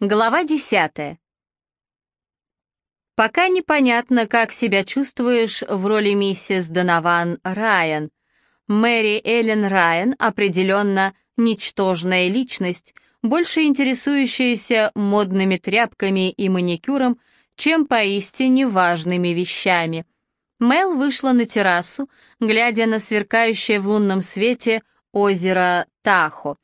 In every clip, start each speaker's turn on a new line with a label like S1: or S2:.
S1: Глава десятая. Пока непонятно, как себя чувствуешь в роли миссис Донован Райан. Мэри Эллен Райан определенно ничтожная личность, больше интересующаяся модными тряпками и маникюром, чем поистине важными вещами. Мел вышла на террасу, глядя на сверкающее в лунном свете озеро Тахо.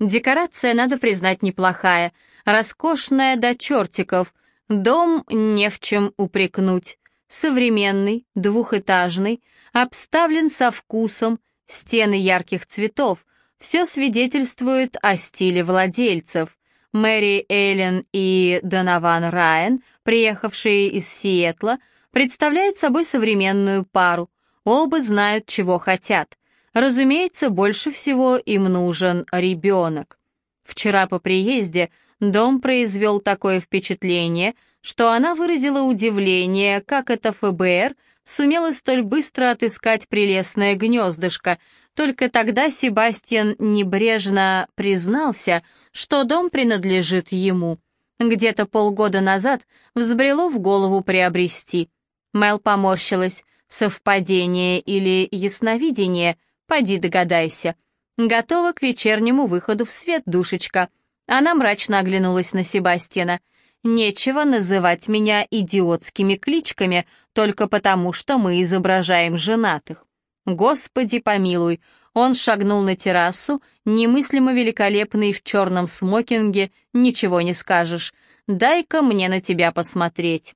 S1: Декорация, надо признать, неплохая — роскошная до чертиков, дом не в чем упрекнуть. Современный, двухэтажный, обставлен со вкусом, стены ярких цветов, все свидетельствует о стиле владельцев. Мэри Эллен и Донован Райан, приехавшие из Сиэтла, представляют собой современную пару. Оба знают, чего хотят. Разумеется, больше всего им нужен ребенок. Вчера по приезде Дом произвел такое впечатление, что она выразила удивление, как это ФБР сумело столь быстро отыскать прелестное гнездышко. Только тогда Себастьян небрежно признался, что дом принадлежит ему. Где-то полгода назад взбрело в голову приобрести. Мел поморщилась. Совпадение или ясновидение? Поди догадайся. Готова к вечернему выходу в свет, душечка. Она мрачно оглянулась на Себастьяна. «Нечего называть меня идиотскими кличками только потому, что мы изображаем женатых. Господи помилуй!» Он шагнул на террасу, немыслимо великолепный в черном смокинге, ничего не скажешь. «Дай-ка мне на тебя посмотреть».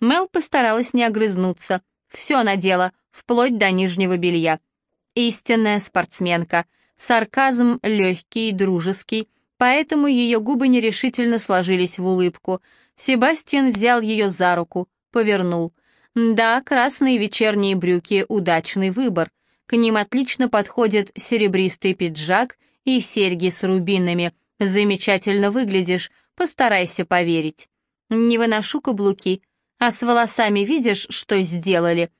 S1: Мел постаралась не огрызнуться. Все надела, вплоть до нижнего белья. Истинная спортсменка. Сарказм легкий, дружеский, поэтому ее губы нерешительно сложились в улыбку. Себастьян взял ее за руку, повернул. Да, красные вечерние брюки — удачный выбор. К ним отлично подходит серебристый пиджак и серьги с рубинами. Замечательно выглядишь, постарайся поверить. Не выношу каблуки, а с волосами видишь, что сделали?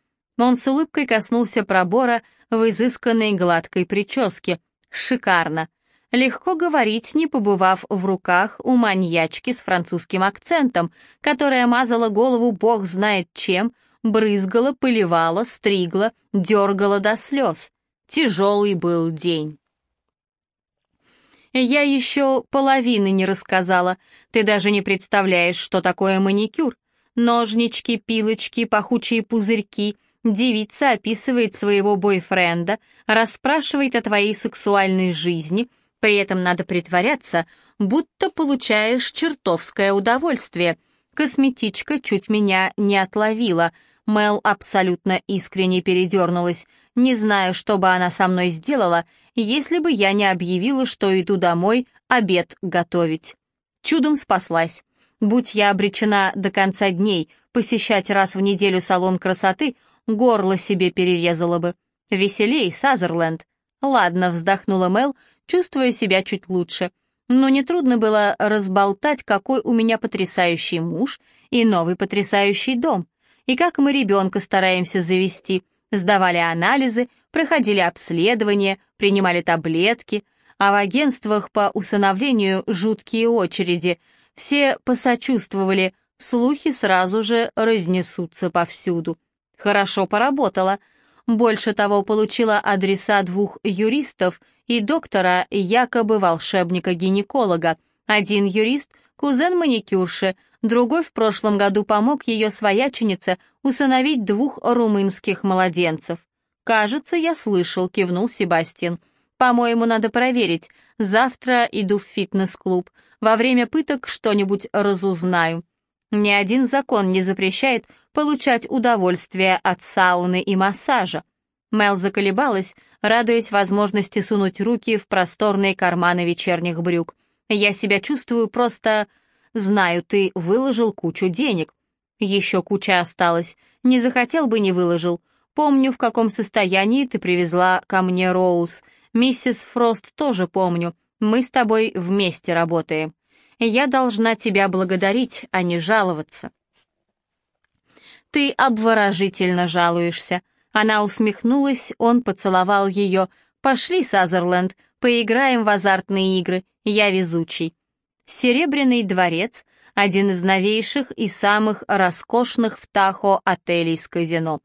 S1: Он с улыбкой коснулся пробора в изысканной гладкой прическе. Шикарно. Легко говорить, не побывав в руках у маньячки с французским акцентом, которая мазала голову бог знает чем, брызгала, поливала, стригла, дергала до слез. Тяжелый был день. Я еще половины не рассказала. Ты даже не представляешь, что такое маникюр. Ножнички, пилочки, пахучие пузырьки. Девица описывает своего бойфренда, расспрашивает о твоей сексуальной жизни — при этом надо притворяться, будто получаешь чертовское удовольствие. Косметичка чуть меня не отловила. Мел абсолютно искренне передернулась. Не знаю, что бы она со мной сделала, если бы я не объявила, что иду домой обед готовить. Чудом спаслась. Будь я обречена до конца дней посещать раз в неделю салон красоты, горло себе перерезала бы. Веселей, Сазерленд. Ладно, вздохнула Мел, чувствуя себя чуть лучше. Но нетрудно было разболтать, какой у меня потрясающий муж и новый потрясающий дом, и как мы ребенка стараемся завести, сдавали анализы, проходили обследования, принимали таблетки, а в агентствах по усыновлению жуткие очереди. Все посочувствовали, слухи сразу же разнесутся повсюду. Хорошо поработала — больше того, получила адреса двух юристов и доктора, якобы волшебника-гинеколога. Один юрист — кузен маникюрши, другой в прошлом году помог ее свояченице усыновить двух румынских младенцев. «Кажется, я слышал», — кивнул Себастьян. «По-моему, надо проверить. Завтра иду в фитнес-клуб. Во время пыток что-нибудь разузнаю. Ни один закон не запрещает получать удовольствие от сауны и массажа. Мел заколебалась, радуясь возможности сунуть руки в просторные карманы вечерних брюк. «Я себя чувствую просто... Знаю, ты выложил кучу денег. Еще куча осталась. Не захотел бы, не выложил. Помню, в каком состоянии ты привезла ко мне Роуз. Миссис Фрост тоже помню. Мы с тобой вместе работаем. Я должна тебя благодарить, а не жаловаться». «Ты обворожительно жалуешься». Она усмехнулась, он поцеловал ее. «Пошли, Сазерленд, поиграем в азартные игры, я везучий». Серебряный дворец — один из новейших и самых роскошных в Тахо отелей с казино.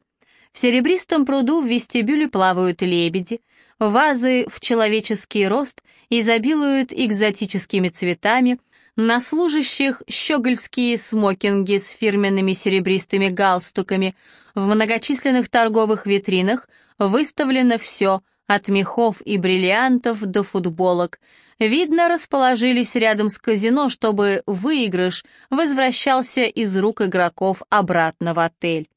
S1: В серебристом пруду в вестибюле плавают лебеди, вазы в человеческий рост изобилуют экзотическими цветами, на служащих щегольские смокинги с фирменными серебристыми галстуками, в многочисленных торговых витринах выставлено все, от мехов и бриллиантов до футболок. Видно, расположились рядом с казино, чтобы выигрыш возвращался из рук игроков обратно в отель.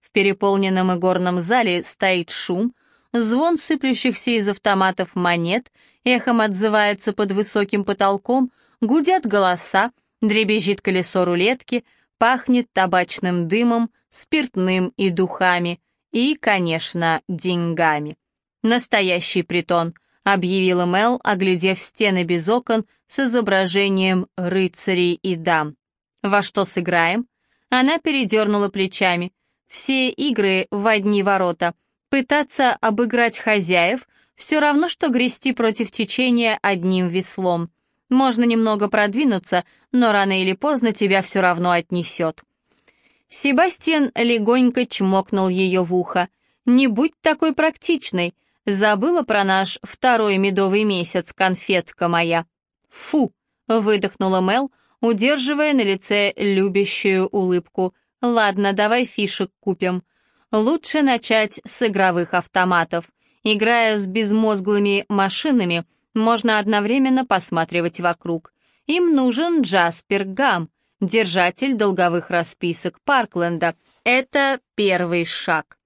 S1: В переполненном игорном зале стоит шум, звон сыплющихся из автоматов монет эхом отзывается под высоким потолком, гудят голоса, дребезжит колесо рулетки, пахнет табачным дымом, спиртным и духами, и, конечно, деньгами. «Настоящий притон», — объявила Мел, оглядев стены без окон с изображением рыцарей и дам. «Во что сыграем?» Она передернула плечами. «Все игры в одни ворота. Пытаться обыграть хозяев — все равно, что грести против течения одним веслом. Можно немного продвинуться, но рано или поздно тебя все равно отнесет. Себастьян легонько чмокнул ее в ухо. «Не будь такой практичной. Забыла про наш второй медовый месяц, конфетка моя». «Фу!» — выдохнула Мел, удерживая на лице любящую улыбку. «Ладно, давай фишек купим. Лучше начать с игровых автоматов. Играя с безмозглыми машинами — можно одновременно посматривать вокруг. Им нужен Джаспер Гам, держатель долговых расписок Паркленда. Это первый шаг.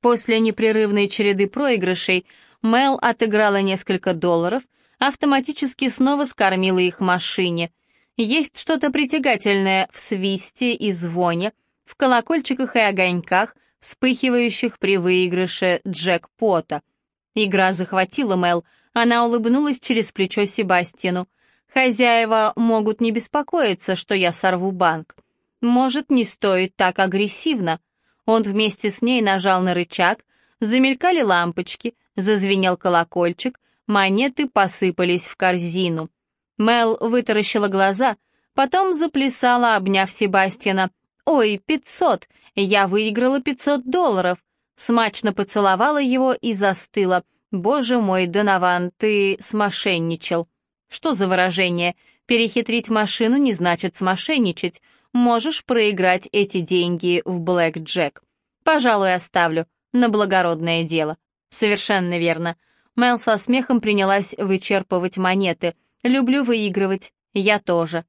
S1: После непрерывной череды проигрышей Мел отыграла несколько долларов, автоматически снова скормила их машине. Есть что-то притягательное в свисте и звоне, в колокольчиках и огоньках, вспыхивающих при выигрыше джекпота. Игра захватила Мел, она улыбнулась через плечо Себастьяну. «Хозяева могут не беспокоиться, что я сорву банк. Может, не стоит так агрессивно». Он вместе с ней нажал на рычаг, замелькали лампочки, зазвенел колокольчик, монеты посыпались в корзину. Мел вытаращила глаза, потом заплясала, обняв Себастьяна. «Ой, пятьсот! Я выиграла пятьсот долларов!» Смачно поцеловала его и застыла — «Боже мой, Донован, ты смошенничал». «Что за выражение? Перехитрить машину не значит смошенничать. Можешь проиграть эти деньги в Блэк Джек. Пожалуй, оставлю. На благородное дело». «Совершенно верно». Мел со смехом принялась вычерпывать монеты. «Люблю выигрывать. Я тоже».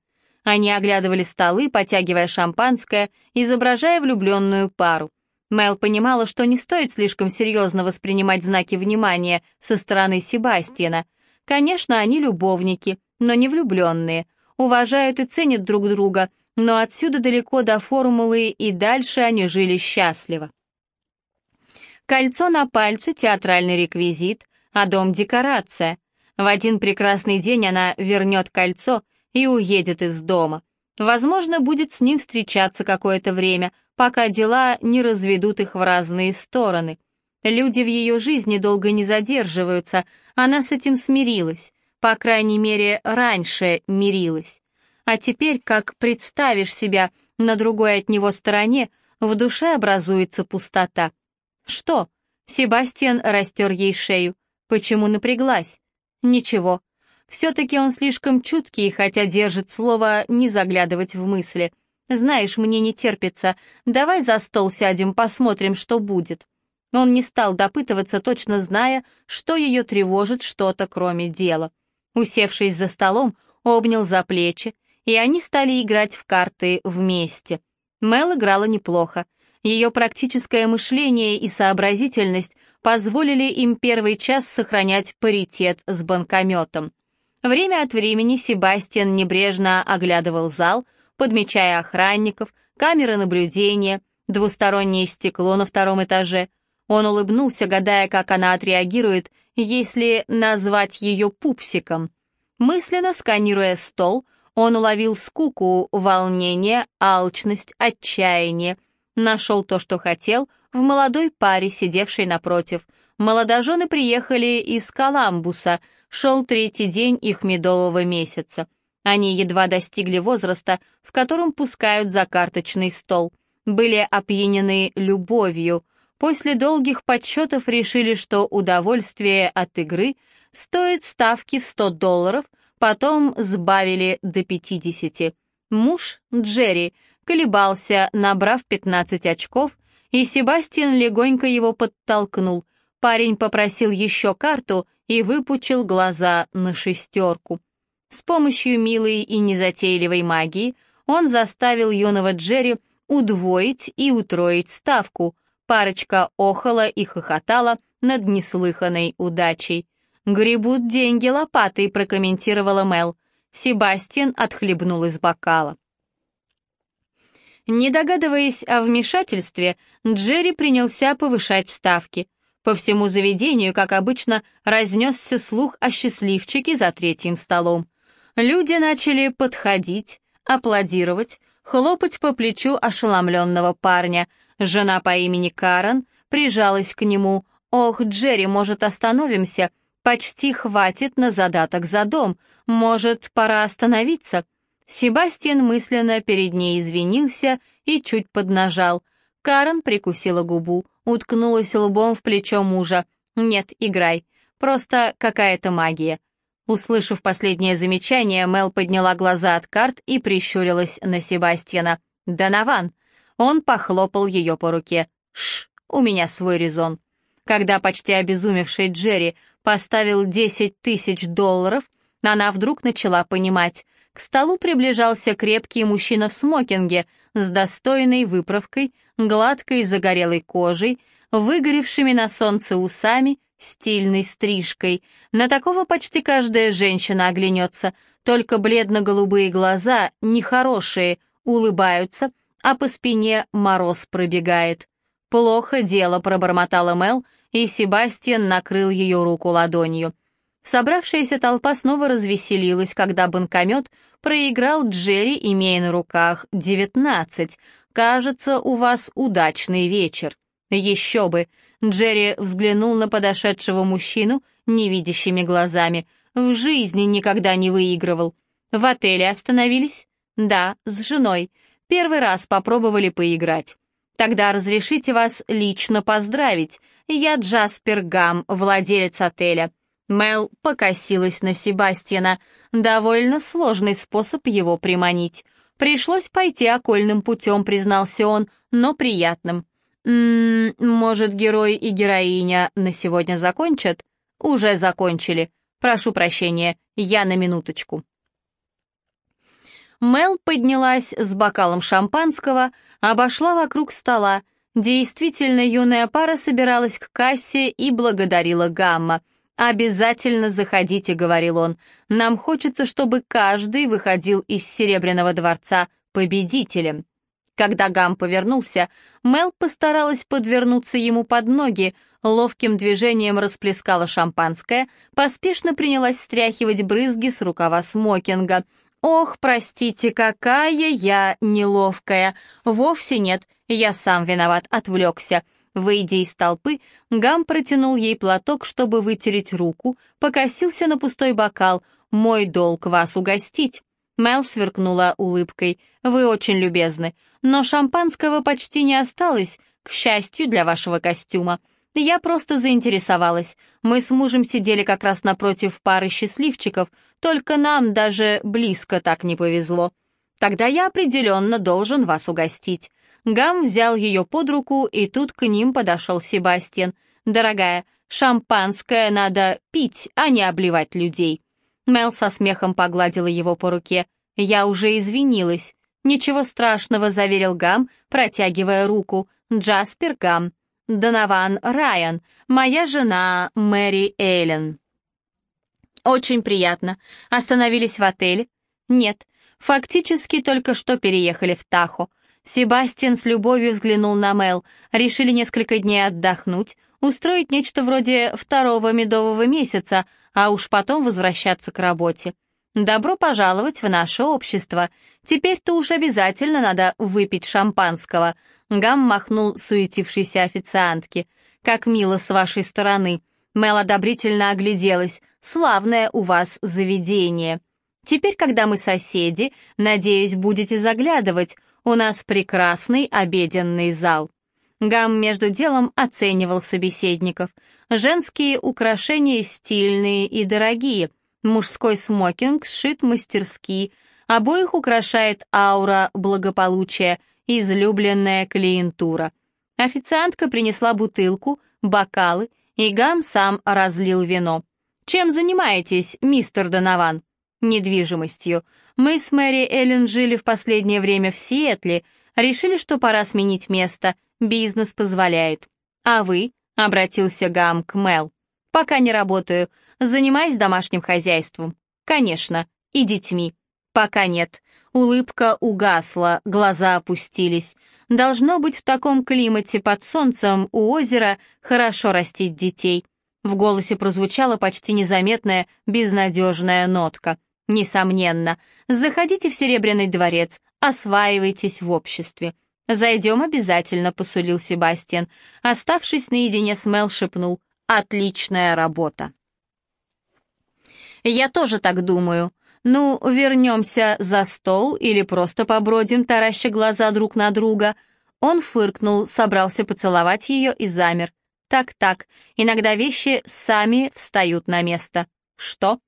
S1: Они оглядывали столы, потягивая шампанское, изображая влюбленную пару. Мэл понимала, что не стоит слишком серьезно воспринимать знаки внимания со стороны Себастьяна. Конечно, они любовники, но не влюбленные, уважают и ценят друг друга, но отсюда далеко до формулы и дальше они жили счастливо. Кольцо на пальце — театральный реквизит, а дом — декорация. В один прекрасный день она вернет кольцо и уедет из дома. Возможно, будет с ним встречаться какое-то время — пока дела не разведут их в разные стороны. Люди в ее жизни долго не задерживаются, она с этим смирилась, по крайней мере, раньше мирилась. А теперь, как представишь себя на другой от него стороне, в душе образуется пустота. Что? Себастьян растер ей шею. Почему напряглась? Ничего. Все-таки он слишком чуткий, хотя держит слово не заглядывать в мысли — «Знаешь, мне не терпится. Давай за стол сядем, посмотрим, что будет». Он не стал допытываться, точно зная, что ее тревожит что-то, кроме дела. Усевшись за столом, обнял за плечи, и они стали играть в карты вместе. Мел играла неплохо. Ее практическое мышление и сообразительность позволили им первый час сохранять паритет с банкометом. Время от времени Себастьян небрежно оглядывал зал — подмечая охранников, камеры наблюдения, двустороннее стекло на втором этаже. Он улыбнулся, гадая, как она отреагирует, если назвать ее пупсиком. Мысленно сканируя стол, он уловил скуку, волнение, алчность, отчаяние. Нашел то, что хотел, в молодой паре, сидевшей напротив. Молодожены приехали из Коламбуса, шел третий день их медового месяца. Они едва достигли возраста, в котором пускают за карточный стол. Были опьянены любовью. После долгих подсчетов решили, что удовольствие от игры стоит ставки в 100 долларов, потом сбавили до 50. Муж, Джерри, колебался, набрав 15 очков, и Себастьян легонько его подтолкнул. Парень попросил еще карту и выпучил глаза на шестерку. С помощью милой и незатейливой магии он заставил юного Джерри удвоить и утроить ставку. Парочка охала и хохотала над неслыханной удачей. «Гребут деньги лопатой», — прокомментировала Мел. Себастьян отхлебнул из бокала. Не догадываясь о вмешательстве, Джерри принялся повышать ставки. По всему заведению, как обычно, разнесся слух о счастливчике за третьим столом. Люди начали подходить, аплодировать, хлопать по плечу ошеломленного парня. Жена по имени Карен прижалась к нему. «Ох, Джерри, может, остановимся? Почти хватит на задаток за дом. Может, пора остановиться?» Себастьян мысленно перед ней извинился и чуть поднажал. Карен прикусила губу, уткнулась лбом в плечо мужа. «Нет, играй. Просто какая-то магия. Услышав последнее замечание, Мел подняла глаза от карт и прищурилась на Себастьяна. «Донован!» Он похлопал ее по руке. «Шш, у меня свой резон». Когда почти обезумевший Джерри поставил 10 тысяч долларов, она вдруг начала понимать. К столу приближался крепкий мужчина в смокинге с достойной выправкой, гладкой загорелой кожей, выгоревшими на солнце усами стильной стрижкой. На такого почти каждая женщина оглянется, только бледно-голубые глаза, нехорошие, улыбаются, а по спине мороз пробегает. «Плохо дело», — пробормотала Мел, и Себастьян накрыл ее руку ладонью. Собравшаяся толпа снова развеселилась, когда банкомет проиграл Джерри, имея на руках девятнадцать. «Кажется, у вас удачный вечер». «Еще бы!» Джерри взглянул на подошедшего мужчину невидящими глазами. «В жизни никогда не выигрывал. В отеле остановились?» «Да, с женой. Первый раз попробовали поиграть. Тогда разрешите вас лично поздравить. Я Джаспер Гам, владелец отеля». Мел покосилась на Себастьяна. Довольно сложный способ его приманить. Пришлось пойти окольным путем, признался он, но приятным. «М -м, может, герой и героиня на сегодня закончат?» «Уже закончили. Прошу прощения, я на минуточку». Мел поднялась с бокалом шампанского, обошла вокруг стола. Действительно, юная пара собиралась к кассе и благодарила Гамма. «Обязательно заходите», — говорил он. «Нам хочется, чтобы каждый выходил из Серебряного дворца победителем». Когда Гам повернулся, Мел постаралась подвернуться ему под ноги, ловким движением расплескала шампанское, поспешно принялась стряхивать брызги с рукава смокинга. «Ох, простите, какая я неловкая! Вовсе нет, я сам виноват, отвлекся». Выйдя из толпы, Гам протянул ей платок, чтобы вытереть руку, покосился на пустой бокал. «Мой долг вас угостить». Мел сверкнула улыбкой. «Вы очень любезны, но шампанского почти не осталось, к счастью для вашего костюма. Я просто заинтересовалась. Мы с мужем сидели как раз напротив пары счастливчиков, только нам даже близко так не повезло. Тогда я определенно должен вас угостить». Гам взял ее под руку, и тут к ним подошел Себастьян. «Дорогая, шампанское надо пить, а не обливать людей». Мел со смехом погладила его по руке. «Я уже извинилась». «Ничего страшного», — заверил Гам, протягивая руку. «Джаспер Гам». «Донован Райан, моя жена Мэри Эйлен». «Очень приятно. Остановились в отеле?» «Нет, фактически только что переехали в Тахо. Себастьян с любовью взглянул на Мел. Решили несколько дней отдохнуть, устроить нечто вроде второго медового месяца, а уж потом возвращаться к работе. Добро пожаловать в наше общество. Теперь-то уж обязательно надо выпить шампанского. Гам махнул суетившейся официантке. Как мило с вашей стороны. Мел одобрительно огляделась. Славное у вас заведение. Теперь, когда мы соседи, надеюсь, будете заглядывать. У нас прекрасный обеденный зал». Гам между делом оценивал собеседников. Женские украшения стильные и дорогие. Мужской смокинг сшит мастерски. Обоих украшает аура благополучия, излюбленная клиентура. Официантка принесла бутылку, бокалы, и Гам сам разлил вино. «Чем занимаетесь, мистер Донован?» Недвижимостью. Мы с Мэри Эллен жили в последнее время в Сиэтле, решили, что пора сменить место, бизнес позволяет. А вы?» — обратился Гам к Мел. «Пока не работаю, занимаюсь домашним хозяйством. Конечно, и детьми. Пока нет». Улыбка угасла, глаза опустились. Должно быть, в таком климате под солнцем у озера хорошо растить детей. В голосе прозвучала почти незаметная, безнадежная нотка. Несомненно. Заходите в Серебряный дворец, осваивайтесь в обществе. «Зайдем обязательно», — посулил Себастьян. Оставшись наедине с Мел, шепнул. «Отличная работа». «Я тоже так думаю. Ну, вернемся за стол или просто побродим, тараща глаза друг на друга». Он фыркнул, собрался поцеловать ее и замер. «Так-так, иногда вещи сами встают на место». «Что?»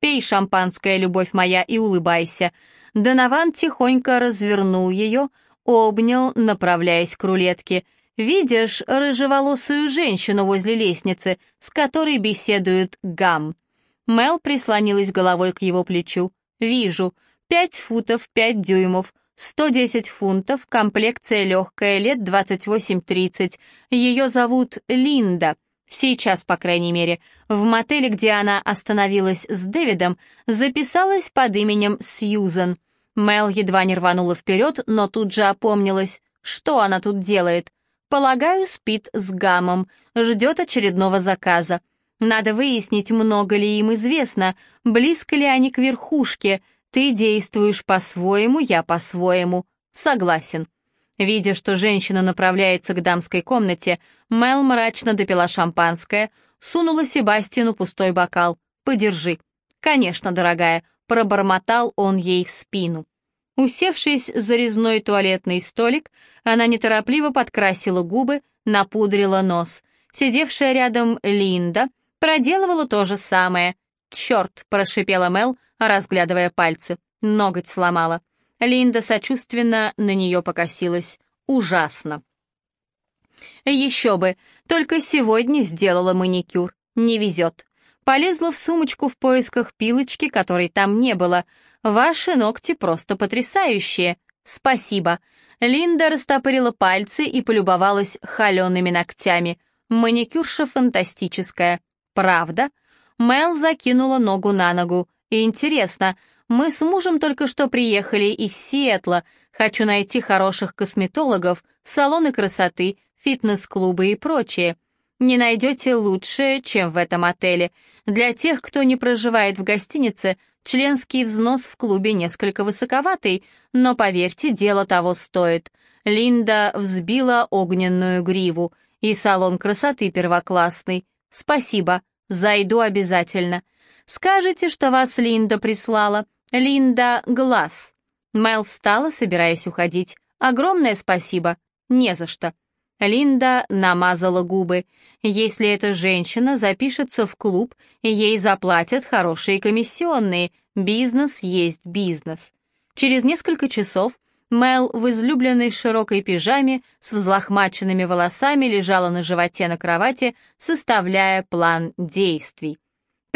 S1: Пей шампанское, любовь моя, и улыбайся». Донован тихонько развернул ее, обнял, направляясь к рулетке. «Видишь рыжеволосую женщину возле лестницы, с которой беседует Гам?» Мел прислонилась головой к его плечу. «Вижу. Пять футов, пять дюймов, сто десять фунтов, комплекция легкая, лет двадцать восемь-тридцать. Ее зовут Линда. Сейчас, по крайней мере, в мотеле, где она остановилась с Дэвидом, записалась под именем Сьюзен. Мел едва не рванула вперед, но тут же опомнилась. Что она тут делает? Полагаю, спит с Гамом, ждет очередного заказа. Надо выяснить, много ли им известно, близко ли они к верхушке. Ты действуешь по-своему, я по-своему. Согласен. Видя, что женщина направляется к дамской комнате, Мел мрачно допила шампанское, сунула Себастину пустой бокал. «Подержи». «Конечно, дорогая», — пробормотал он ей в спину. Усевшись за резной туалетный столик, она неторопливо подкрасила губы, напудрила нос. Сидевшая рядом Линда проделывала то же самое. «Черт!» — прошипела Мел, разглядывая пальцы. Ноготь сломала. Линда сочувственно на нее покосилась. Ужасно. Еще бы, только сегодня сделала маникюр. Не везет. Полезла в сумочку в поисках пилочки, которой там не было. Ваши ногти просто потрясающие. Спасибо. Линда растопырила пальцы и полюбовалась холеными ногтями. Маникюрша фантастическая. Правда? Мел закинула ногу на ногу. Интересно, мы с мужем только что приехали из Сиэтла. Хочу найти хороших косметологов, салоны красоты, фитнес-клубы и прочее. Не найдете лучше, чем в этом отеле. Для тех, кто не проживает в гостинице, членский взнос в клубе несколько высоковатый, но, поверьте, дело того стоит. Линда взбила огненную гриву, и салон красоты первоклассный. Спасибо, зайду обязательно. Скажите, что вас Линда прислала. Линда Глаз. Мэл встала, собираясь уходить. Огромное спасибо. Не за что. Линда намазала губы. Если эта женщина запишется в клуб, ей заплатят хорошие комиссионные. Бизнес есть бизнес. Через несколько часов Мэл в излюбленной широкой пижаме с взлохмаченными волосами лежала на животе на кровати, составляя план действий.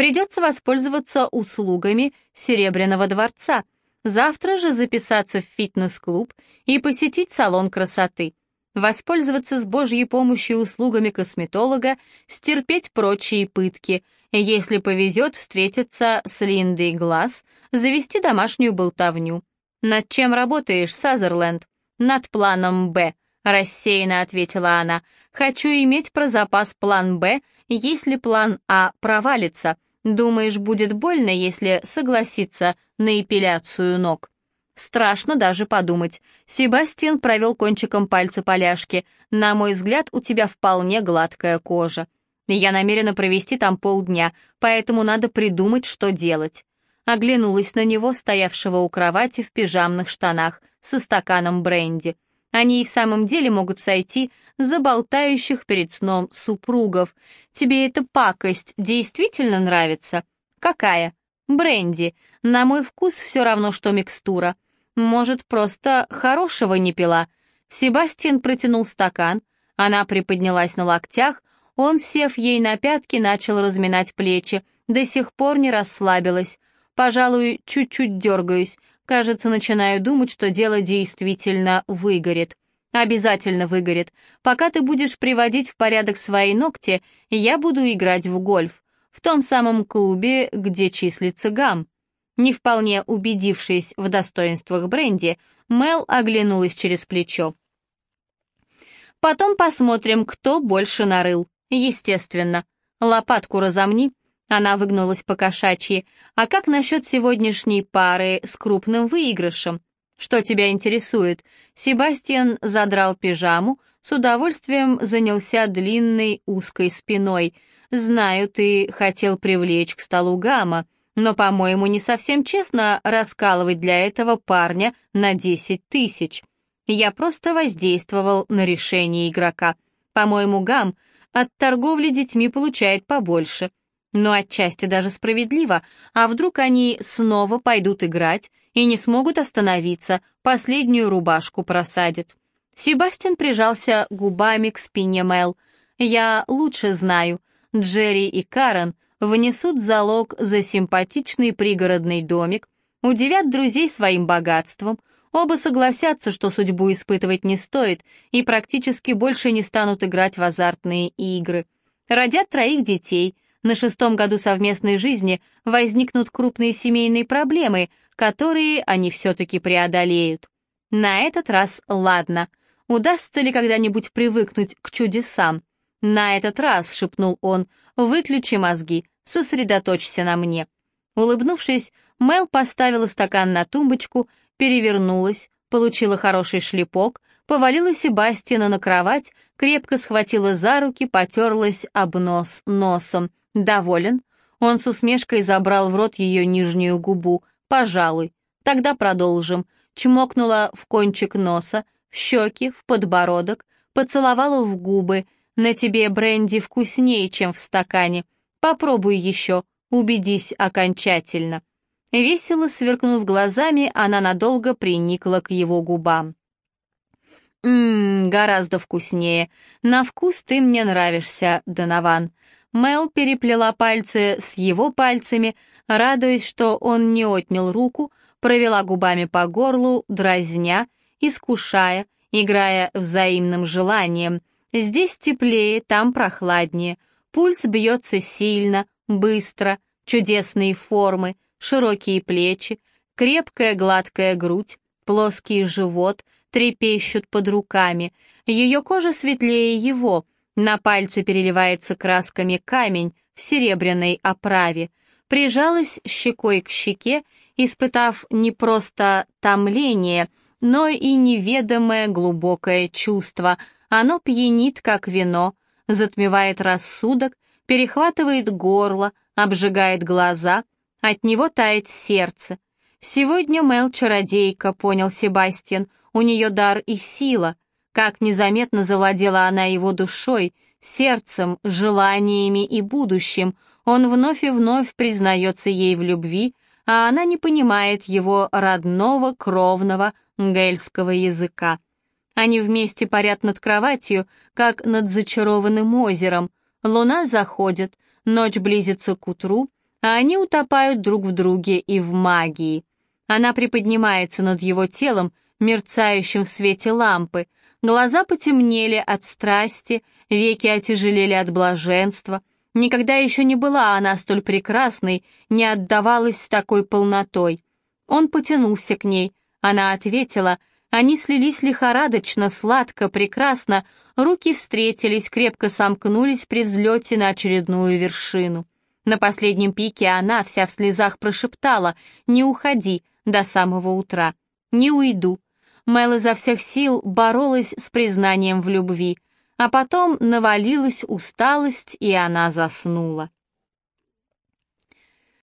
S1: Придется воспользоваться услугами Серебряного дворца, завтра же записаться в фитнес-клуб и посетить салон красоты, воспользоваться с Божьей помощью услугами косметолога, стерпеть прочие пытки, если повезет встретиться с Линдой Глаз, завести домашнюю болтовню. «Над чем работаешь, Сазерленд?» «Над планом «Б», — рассеянно ответила она. «Хочу иметь про запас план «Б», если план «А» провалится», Думаешь, будет больно, если согласиться на эпиляцию ног? Страшно даже подумать. Себастьян провел кончиком пальца поляшки. На мой взгляд, у тебя вполне гладкая кожа. Я намерена провести там полдня, поэтому надо придумать, что делать. оглянулась на него, стоявшего у кровати в пижамных штанах, со стаканом бренди. Они и в самом деле могут сойти за болтающих перед сном супругов. Тебе эта пакость действительно нравится? Какая? Бренди. На мой вкус все равно, что микстура. Может, просто хорошего не пила. Себастьян протянул стакан, она приподнялась на локтях, он, сев ей на пятки, начал разминать плечи, до сих пор не расслабилась. Пожалуй, чуть-чуть дергаюсь, кажется, начинаю думать, что дело действительно выгорит. Обязательно выгорит. Пока ты будешь приводить в порядок свои ногти, я буду играть в гольф. В том самом клубе, где числится гам. Не вполне убедившись в достоинствах Бренди, Мел оглянулась через плечо. Потом посмотрим, кто больше нарыл. Естественно. Лопатку разомни. Она выгнулась по кошачьи. А как насчет сегодняшней пары с крупным выигрышем? Что тебя интересует? Себастьян задрал пижаму, с удовольствием занялся длинной узкой спиной. Знаю, ты хотел привлечь к столу гамма, но, по-моему, не совсем честно раскалывать для этого парня на десять тысяч. Я просто воздействовал на решение игрока. По-моему, Гам от торговли детьми получает побольше. Но отчасти даже справедливо, а вдруг они снова пойдут играть и не смогут остановиться, последнюю рубашку просадят. Себастьян прижался губами к спине Мел. «Я лучше знаю. Джерри и Карен внесут залог за симпатичный пригородный домик, удивят друзей своим богатством, Оба согласятся, что судьбу испытывать не стоит, и практически больше не станут играть в азартные игры. Родят троих детей. На шестом году совместной жизни возникнут крупные семейные проблемы, которые они все-таки преодолеют. На этот раз ладно. Удастся ли когда-нибудь привыкнуть к чудесам? На этот раз, шепнул он, выключи мозги, сосредоточься на мне. Улыбнувшись, Мел поставила стакан на тумбочку перевернулась, получила хороший шлепок, повалила Себастьяна на кровать, крепко схватила за руки, потерлась об нос носом. «Доволен?» Он с усмешкой забрал в рот ее нижнюю губу. «Пожалуй. Тогда продолжим». Чмокнула в кончик носа, в щеки, в подбородок, поцеловала в губы. «На тебе бренди вкуснее, чем в стакане. Попробуй еще, убедись окончательно». Весело сверкнув глазами, она надолго приникла к его губам. «Ммм, гораздо вкуснее. На вкус ты мне нравишься, Донован». Мел переплела пальцы с его пальцами, радуясь, что он не отнял руку, провела губами по горлу, дразня, искушая, играя взаимным желанием. Здесь теплее, там прохладнее. Пульс бьется сильно, быстро, чудесные формы — широкие плечи, крепкая гладкая грудь, плоский живот трепещут под руками, ее кожа светлее его, на пальце переливается красками камень в серебряной оправе, прижалась щекой к щеке, испытав не просто томление, но и неведомое глубокое чувство. Оно пьянит, как вино, затмевает рассудок, перехватывает горло, обжигает глаза, от него тает сердце. Сегодня Мел чародейка, понял Себастьян, у нее дар и сила. Как незаметно завладела она его душой, сердцем, желаниями и будущим. Он вновь и вновь признается ей в любви, а она не понимает его родного, кровного, гельского языка. Они вместе парят над кроватью, как над зачарованным озером. Луна заходит, ночь близится к утру, а они утопают друг в друге и в магии. Она приподнимается над его телом, мерцающим в свете лампы, глаза потемнели от страсти, веки отяжелели от блаженства. Никогда еще не была она столь прекрасной, не отдавалась с такой полнотой. Он потянулся к ней, она ответила, они слились лихорадочно, сладко, прекрасно, руки встретились, крепко сомкнулись при взлете на очередную вершину. На последнем пике она вся в слезах прошептала «Не уходи до самого утра». «Не уйду». Мэл изо всех сил боролась с признанием в любви, а потом навалилась усталость, и она заснула.